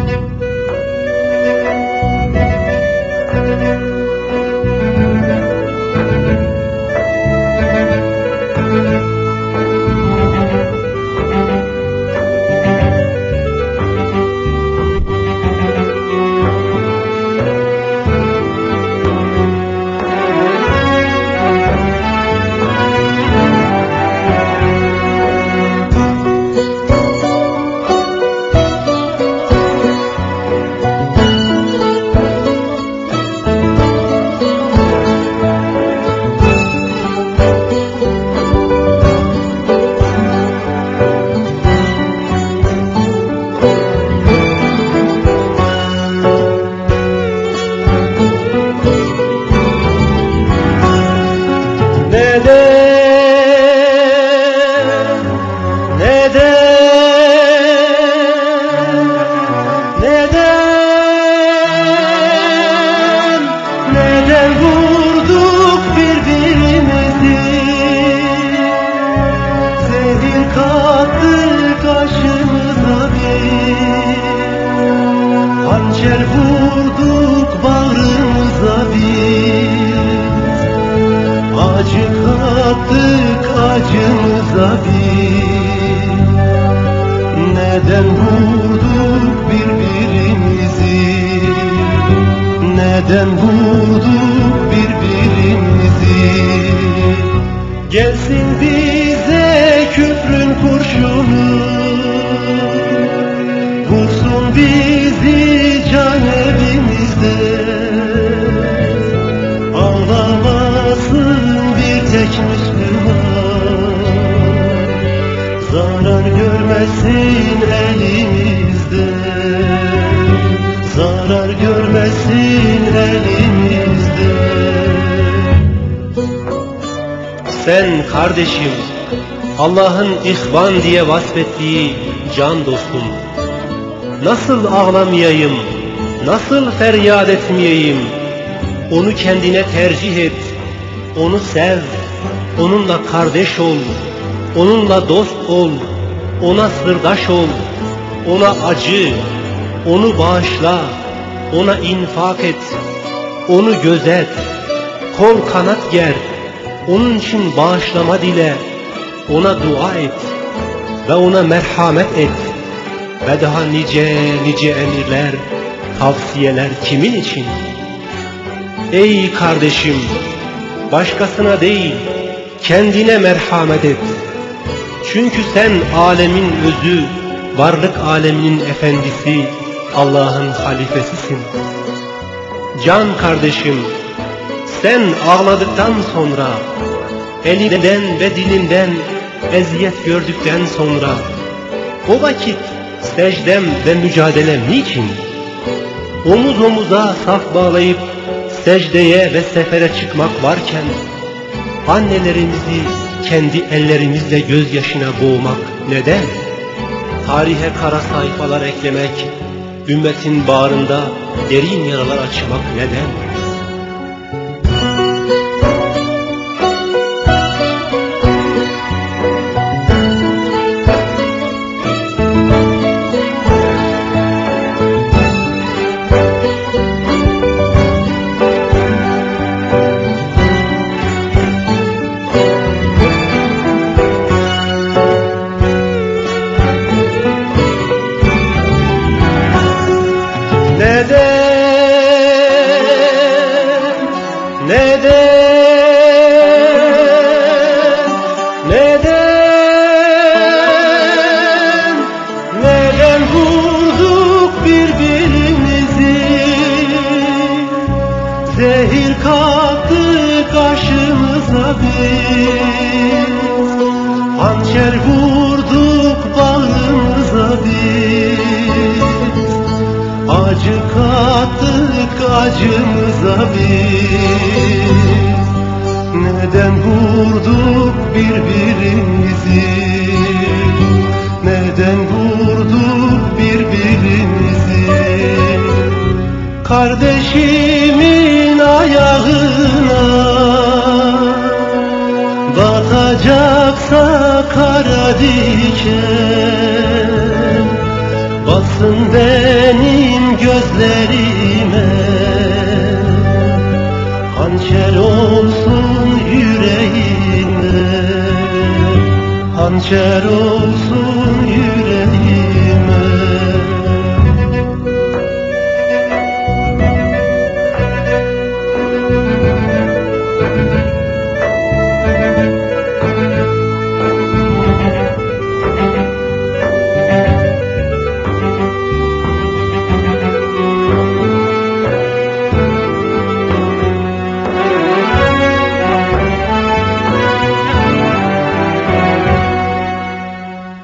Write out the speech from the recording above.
Neden? Neden vurduk birbirimizi? Neden vurduk birbirimizi? Gelsin bize küfrün kurşunu. Vursun bizi can evimizde. Ağlamasın bir tek Müslüman. Zarar görmesin Sen kardeşim Allah'ın ihvan diye vasfettiği can dostum. Nasıl ağlamayayım, nasıl feryat etmeyeyim? Onu kendine tercih et, onu sev Onunla kardeş ol, onunla dost ol Ona sırdaş ol, ona acı Onu bağışla, ona infak et Onu gözet, kol kanat ger Onun için bağışlama dile Ona dua et ve ona merhamet et ve daha nice nice emirler, tavsiyeler kimin için? Ey kardeşim, başkasına değil, kendine merhamet et. Çünkü sen alemin özü, varlık aleminin efendisi, Allah'ın halifesisin. Can kardeşim, sen ağladıktan sonra, elinden ve dilinden eziyet gördükten sonra, o vakit secdem ve mücadelem niçin? Omuz omuza saf bağlayıp secdeye ve sefere çıkmak varken annelerimizi kendi ellerimizle gözyaşına boğmak neden? Tarihe kara sayfalar eklemek, ümmetin bağrında derin yaralar açmak neden? Neden? Neden? Neden? Vurduk birbirimizi? Zehir kattık aşımıza biz Hançer vurduk bağrımıza biz Acı kattık acımıza Neden vurduk birbirimizi? Neden vurduk birbirimizi? Kardeşimin ayağına Batacaksa kara diken Basın beni Hançer olsun